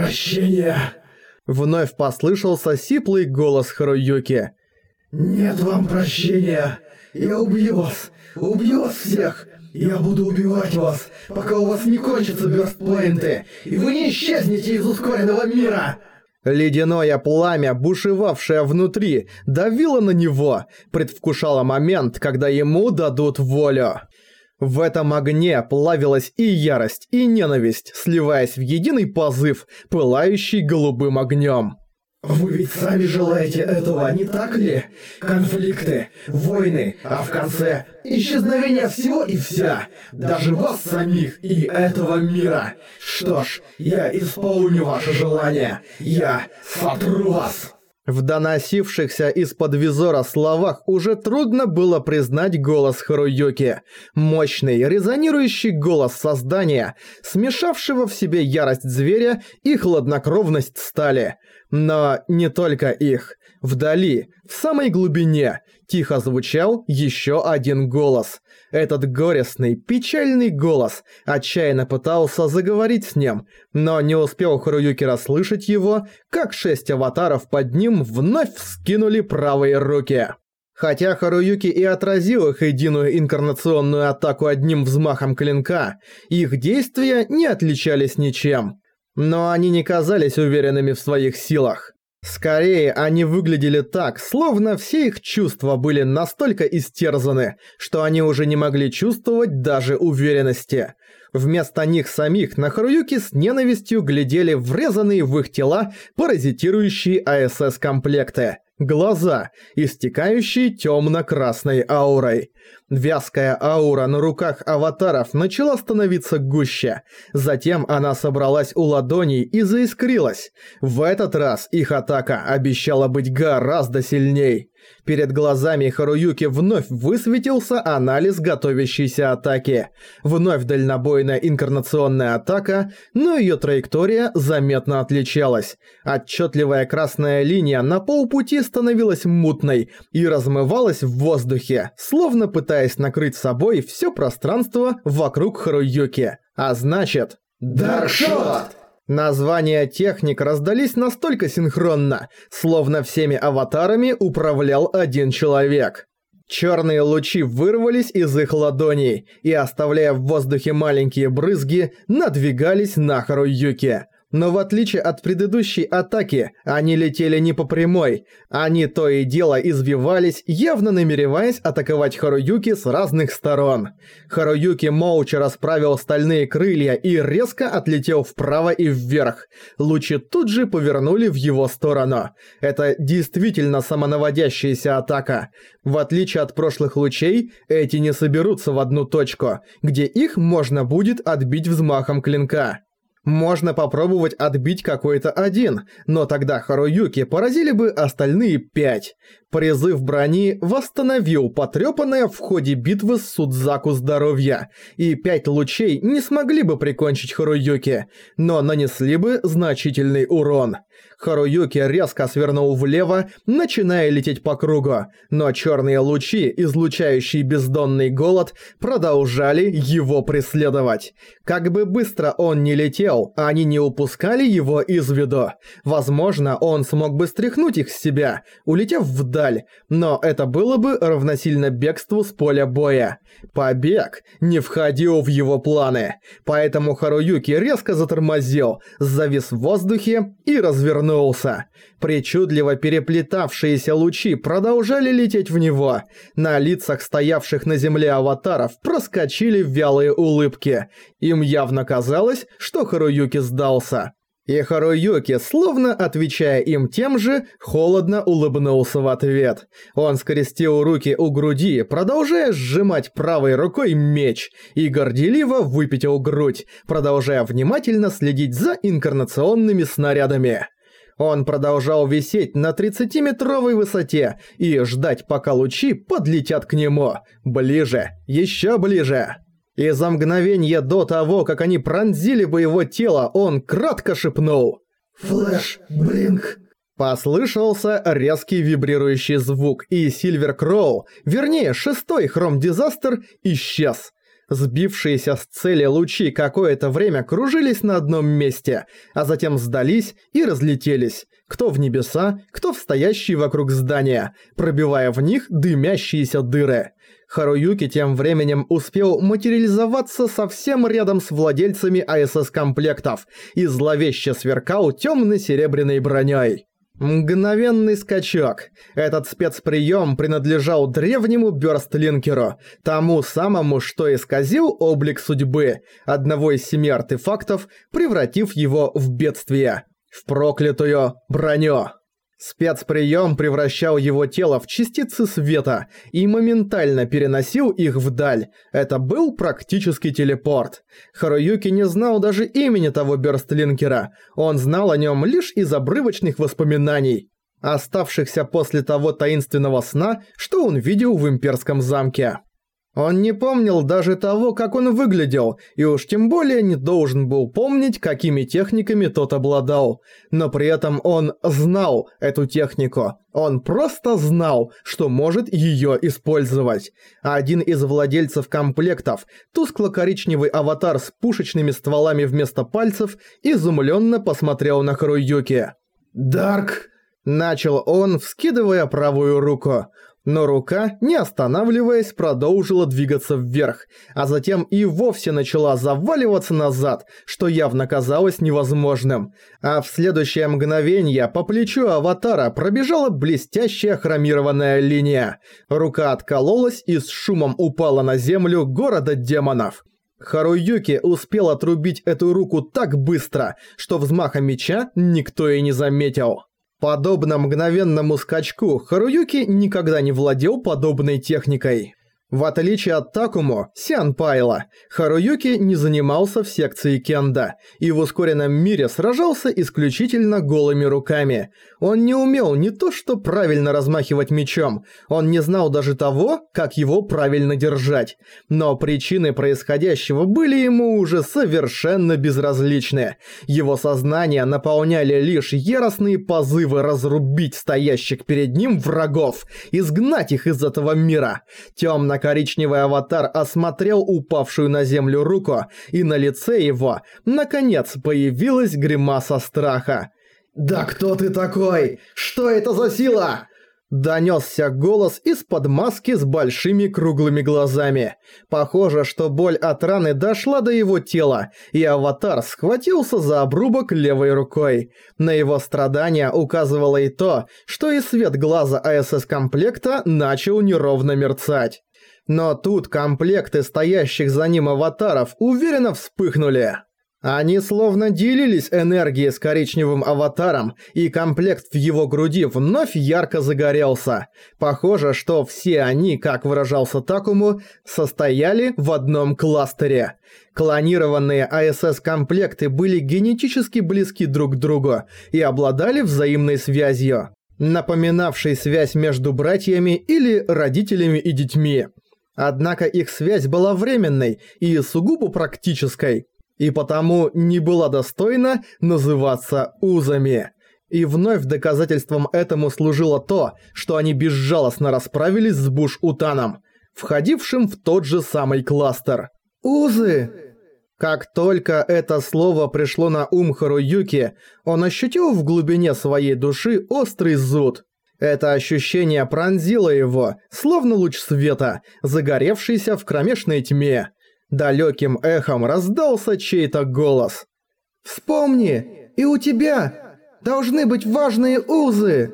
прощения!» Вновь послышался сиплый голос Харуюки. «Нет вам прощения! Я убью вас! Убью вас всех! Я буду убивать вас, пока у вас не кончатся бёрстпоинты, и вы не исчезнете из ускоренного мира!» Ледяное пламя, бушевавшее внутри, давило на него, предвкушало момент, когда ему дадут волю. В этом огне плавилась и ярость, и ненависть, сливаясь в единый позыв, пылающий голубым огнем. Вы ведь сами желаете этого, не так ли? Конфликты, войны, а в конце исчезновение всего и вся, даже вас самих и этого мира. Что ж, я исполню ваше желание. Я сотру вас. В доносившихся из-под визора словах уже трудно было признать голос Харуюки. Мощный, резонирующий голос создания, смешавшего в себе ярость зверя и хладнокровность стали. Но не только их. Вдали, в самой глубине, тихо звучал еще один голос. Этот горестный, печальный голос отчаянно пытался заговорить с ним, но не успел Харуюки расслышать его, как шесть аватаров под ним вновь вскинули правые руки. Хотя Харуюки и отразил их единую инкарнационную атаку одним взмахом клинка, их действия не отличались ничем. Но они не казались уверенными в своих силах. Скорее, они выглядели так, словно все их чувства были настолько истерзаны, что они уже не могли чувствовать даже уверенности. Вместо них самих на Харуюки с ненавистью глядели врезанные в их тела паразитирующие АСС-комплекты. Глаза, истекающие темно-красной аурой. Вязкая аура на руках аватаров начала становиться гуще. Затем она собралась у ладоней и заискрилась. В этот раз их атака обещала быть гораздо сильней. Перед глазами Харуюки вновь высветился анализ готовящейся атаки. Вновь дальнобойная инкарнационная атака, но ее траектория заметно отличалась. Отчетливая красная линия на полпути становилась мутной и размывалась в воздухе, словно пытаясь накрыть собой все пространство вокруг Харуюки. А значит... Даршот! Названия техник раздались настолько синхронно, словно всеми аватарами управлял один человек. Черные лучи вырвались из их ладоней и, оставляя в воздухе маленькие брызги, надвигались на Харуюки. Но в отличие от предыдущей атаки, они летели не по прямой. Они то и дело извивались, явно намереваясь атаковать Харуюки с разных сторон. Харуюки молча расправил стальные крылья и резко отлетел вправо и вверх. Лучи тут же повернули в его сторону. Это действительно самонаводящаяся атака. В отличие от прошлых лучей, эти не соберутся в одну точку, где их можно будет отбить взмахом клинка. Можно попробовать отбить какой-то один, но тогда Харуюки поразили бы остальные пять. Призыв брони восстановил потрепанное в ходе битвы с Судзаку здоровье, и пять лучей не смогли бы прикончить Харуюки, но нанесли бы значительный урон. Харуюки резко свернул влево, начиная лететь по кругу, но черные лучи, излучающие бездонный голод, продолжали его преследовать. Как бы быстро он ни летел, они не упускали его из виду. Возможно, он смог бы стряхнуть их с себя, улетев вдаль, но это было бы равносильно бегству с поля боя. Побег не входил в его планы, поэтому Харуюки резко затормозил, завис в воздухе и развернулся. Причудливо переплетавшиеся лучи продолжали лететь в него. На лицах стоявших на земле аватаров проскочили вялые улыбки. Им явно казалось, что Харуюки сдался. И Харуюки, словно отвечая им тем же, холодно улыбнулся в ответ. Он скрестил руки у груди, продолжая сжимать правой рукой меч, и горделиво выпятил грудь, продолжая внимательно следить за инкарнационными снарядами. Он продолжал висеть на 30-метровой высоте и ждать, пока лучи подлетят к нему. Ближе, еще ближе. И за мгновение до того, как они пронзили бы его тело, он кратко шепнул. «Флэш, блинк». Послышался резкий вибрирующий звук, и Сильвер Кроу, вернее, шестой Хром Дизастер, исчез. Сбившиеся с цели лучи какое-то время кружились на одном месте, а затем сдались и разлетелись, кто в небеса, кто в стоящие вокруг здания, пробивая в них дымящиеся дыры. Харуюки тем временем успел материализоваться совсем рядом с владельцами АСС-комплектов и зловеще сверкал темно-серебряной броней. Мгновенный скачок. Этот спецприем принадлежал древнему Бёрстлинкеру, тому самому, что исказил облик судьбы, одного из семи артефактов, превратив его в бедствие. В проклятую броню. Спецприем превращал его тело в частицы света и моментально переносил их вдаль. Это был практически телепорт. Харуюки не знал даже имени того Бёрстлинкера. Он знал о нем лишь из обрывочных воспоминаний, оставшихся после того таинственного сна, что он видел в имперском замке. Он не помнил даже того, как он выглядел, и уж тем более не должен был помнить, какими техниками тот обладал. Но при этом он знал эту технику. Он просто знал, что может её использовать. Один из владельцев комплектов, тускло-коричневый аватар с пушечными стволами вместо пальцев, изумленно посмотрел на Харуюки. «Дарк!» Начал он, вскидывая правую руку но рука, не останавливаясь, продолжила двигаться вверх, а затем и вовсе начала заваливаться назад, что явно казалось невозможным. А в следующее мгновение по плечу аватара пробежала блестящая хромированная линия. Рука откололась и с шумом упала на землю города демонов. Харуюки успел отрубить эту руку так быстро, что взмаха меча никто и не заметил. Подобно мгновенному скачку, Харуюки никогда не владел подобной техникой. В отличие от Такумо, Сианпайла, Харуюки не занимался в секции кенда и в ускоренном мире сражался исключительно голыми руками. Он не умел не то что правильно размахивать мечом, он не знал даже того, как его правильно держать. Но причины происходящего были ему уже совершенно безразличны. Его сознание наполняли лишь яростные позывы разрубить стоящих перед ним врагов, изгнать их из этого мира. Темно коричневый аватар осмотрел упавшую на землю руку, и на лице его, наконец, появилась гримаса страха. «Да кто ты такой? Что это за сила?» Донёсся голос из-под маски с большими круглыми глазами. Похоже, что боль от раны дошла до его тела, и аватар схватился за обрубок левой рукой. На его страдания указывало и то, что и свет глаза АСС-комплекта начал неровно мерцать. Но тут комплекты стоящих за ним аватаров уверенно вспыхнули. Они словно делились энергией с коричневым аватаром, и комплект в его груди вновь ярко загорелся. Похоже, что все они, как выражался Такому, состояли в одном кластере. Клонированные АСС-комплекты были генетически близки друг к другу и обладали взаимной связью, напоминавшей связь между братьями или родителями и детьми. Однако их связь была временной и сугубо практической, и потому не была достойна называться узами. И вновь доказательством этому служило то, что они безжалостно расправились с Буш-Утаном, входившим в тот же самый кластер. «Узы!» Как только это слово пришло на ум Харуюки, он ощутил в глубине своей души острый зуд. Это ощущение пронзило его, словно луч света, загоревшийся в кромешной тьме. Далёким эхом раздался чей-то голос. «Вспомни, и у тебя должны быть важные узы!»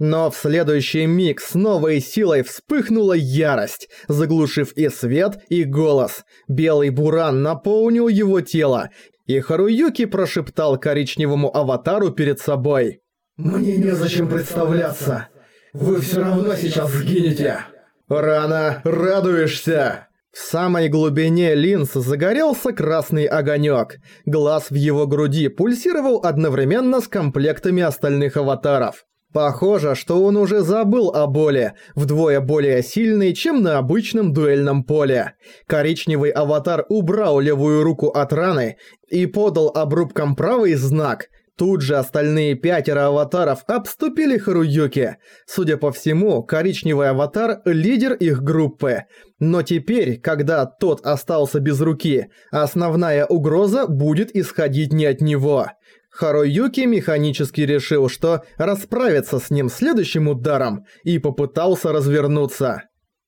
Но в следующий миг с новой силой вспыхнула ярость, заглушив и свет, и голос. Белый буран наполнил его тело, и Харуюки прошептал коричневому аватару перед собой. «Мне незачем представляться. Вы все равно сейчас сгинете». «Рано радуешься!» В самой глубине линз загорелся красный огонек. Глаз в его груди пульсировал одновременно с комплектами остальных аватаров. Похоже, что он уже забыл о боли, вдвое более сильной, чем на обычном дуэльном поле. Коричневый аватар убрал левую руку от раны и подал обрубком правый знак – Тут же остальные пятеро аватаров обступили Харуюки. Судя по всему, коричневый аватар – лидер их группы. Но теперь, когда тот остался без руки, основная угроза будет исходить не от него. Харуюки механически решил, что расправится с ним следующим ударом и попытался развернуться.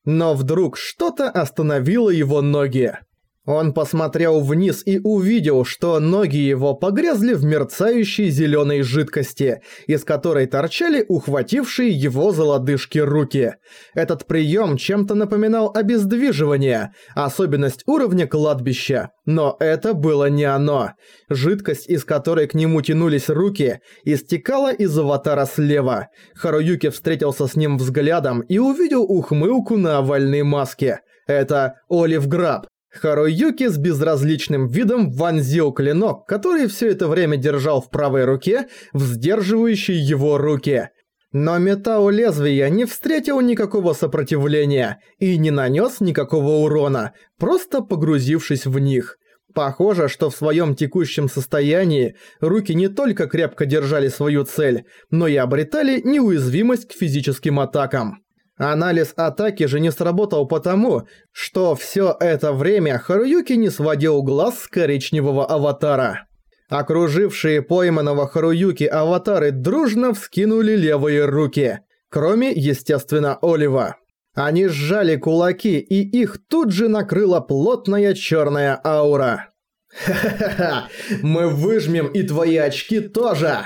Но вдруг что-то остановило его ноги. Он посмотрел вниз и увидел, что ноги его погрязли в мерцающей зеленой жидкости, из которой торчали ухватившие его за лодыжки руки. Этот прием чем-то напоминал обездвиживание, особенность уровня кладбища. Но это было не оно. Жидкость, из которой к нему тянулись руки, истекала из аватара слева. Харуюки встретился с ним взглядом и увидел ухмылку на овальной маске. Это Олив Граб. Харуюки с безразличным видом вонзил клинок, который все это время держал в правой руке, в сдерживающей его руки. Но металл лезвия не встретил никакого сопротивления и не нанес никакого урона, просто погрузившись в них. Похоже, что в своем текущем состоянии руки не только крепко держали свою цель, но и обретали неуязвимость к физическим атакам. Анализ атаки же не сработал потому, что все это время Харуюки не сводил глаз с коричневого аватара. Окружившие пойманного Харуюки аватары дружно вскинули левые руки, кроме, естественно, Олива. Они сжали кулаки, и их тут же накрыла плотная черная аура. «Ха-ха-ха! Мы выжмем и твои очки тоже!»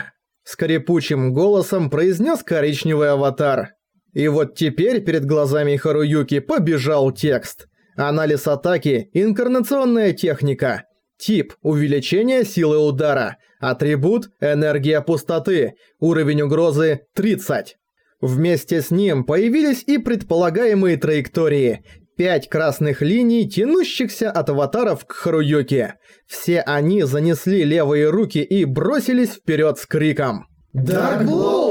Скрипучим голосом произнес коричневый аватар. И вот теперь перед глазами Харуюки побежал текст. Анализ атаки – инкарнационная техника. Тип – увеличение силы удара. Атрибут – энергия пустоты. Уровень угрозы – 30. Вместе с ним появились и предполагаемые траектории. Пять красных линий, тянущихся от аватаров к Харуюке. Все они занесли левые руки и бросились вперед с криком. «Дарк Блоу!»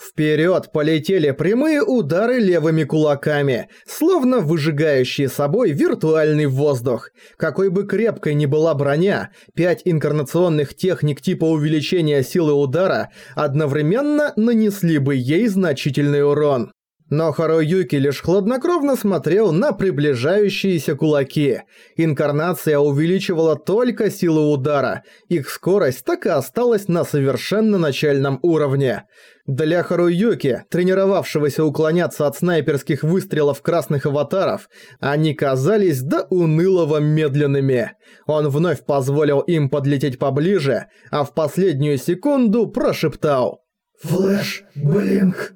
Вперед полетели прямые удары левыми кулаками, словно выжигающие собой виртуальный воздух. Какой бы крепкой ни была броня, пять инкарнационных техник типа увеличения силы удара одновременно нанесли бы ей значительный урон. Но Харуюки лишь хладнокровно смотрел на приближающиеся кулаки. Инкарнация увеличивала только силу удара, их скорость так и осталась на совершенно начальном уровне. Для Харуюки, тренировавшегося уклоняться от снайперских выстрелов красных аватаров, они казались до унылого медленными. Он вновь позволил им подлететь поближе, а в последнюю секунду прошептал «Флэш, блинк».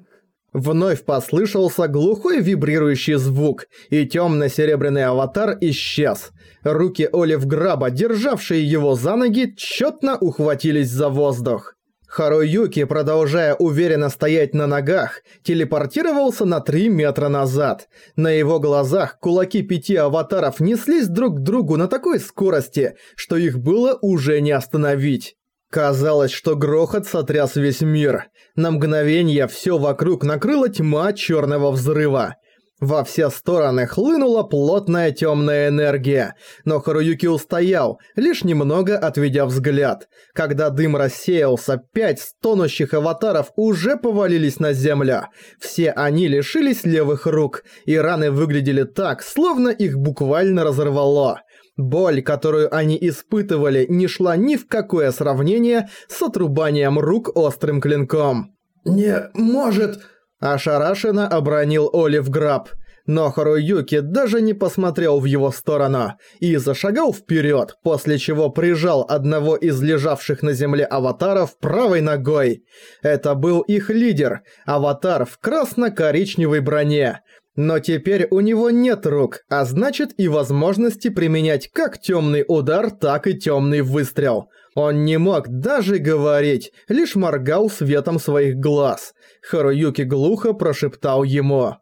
Вновь послышался глухой вибрирующий звук, и темно-серебряный аватар исчез. Руки Олив Граба, державшие его за ноги, тщетно ухватились за воздух. Харуюки, продолжая уверенно стоять на ногах, телепортировался на 3 метра назад. На его глазах кулаки пяти аватаров неслись друг к другу на такой скорости, что их было уже не остановить. Казалось, что грохот сотряс весь мир. На мгновение все вокруг накрыла тьма черного взрыва. Во все стороны хлынула плотная темная энергия, но Харуюки устоял, лишь немного отведя взгляд. Когда дым рассеялся, пять стонущих аватаров уже повалились на землю. Все они лишились левых рук, и раны выглядели так, словно их буквально разорвало. Боль, которую они испытывали, не шла ни в какое сравнение с отрубанием рук острым клинком. «Не может...» Ошарашенно обронил Олив Граб, но Харуюки даже не посмотрел в его сторону и зашагал вперед, после чего прижал одного из лежавших на земле аватаров правой ногой. Это был их лидер, аватар в красно-коричневой броне. Но теперь у него нет рук, а значит и возможности применять как темный удар, так и темный выстрел. Он не мог даже говорить, лишь моргал светом своих глаз. Харуюки глухо прошептал ему.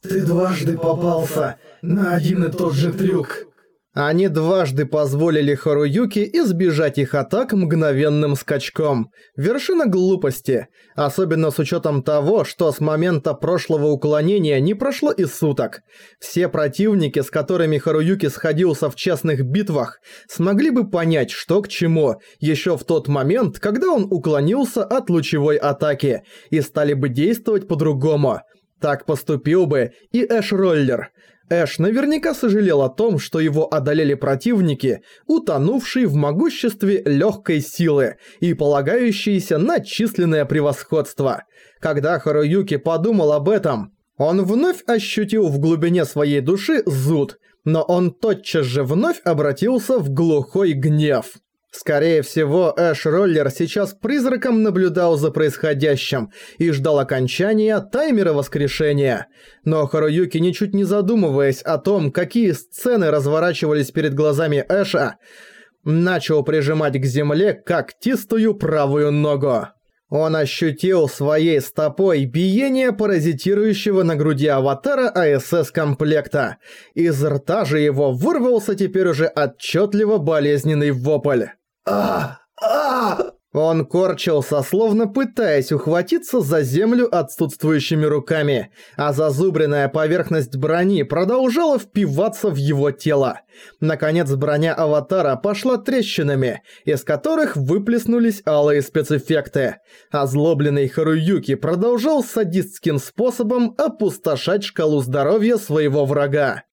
«Ты дважды попался на один и тот же трюк». Они дважды позволили Харуюки избежать их атак мгновенным скачком. Вершина глупости, особенно с учетом того, что с момента прошлого уклонения не прошло и суток. Все противники, с которыми Харуюки сходился в честных битвах, смогли бы понять, что к чему, еще в тот момент, когда он уклонился от лучевой атаки, и стали бы действовать по-другому. Так поступил бы и Эш-роллер. Эш наверняка сожалел о том, что его одолели противники, утонувшие в могуществе легкой силы и полагающиеся на численное превосходство. Когда Харуюки подумал об этом, он вновь ощутил в глубине своей души зуд, но он тотчас же вновь обратился в глухой гнев. Скорее всего, Эш Роллер сейчас призраком наблюдал за происходящим и ждал окончания таймера воскрешения. Но Харуюки, ничуть не задумываясь о том, какие сцены разворачивались перед глазами Эша, начал прижимать к земле когтистую правую ногу. Он ощутил своей стопой биение паразитирующего на груди аватара АСС-комплекта. Из рта же его вырвался теперь уже отчетливо болезненный вопль. А! А! Он корчился, словно пытаясь ухватиться за землю отсутствующими руками, а зазубренная поверхность брони продолжала впиваться в его тело. Наконец броня аватара пошла трещинами, из которых выплеснулись алые спецэффекты. Озлобленный Харуюки продолжал садистским способом опустошать шкалу здоровья своего врага.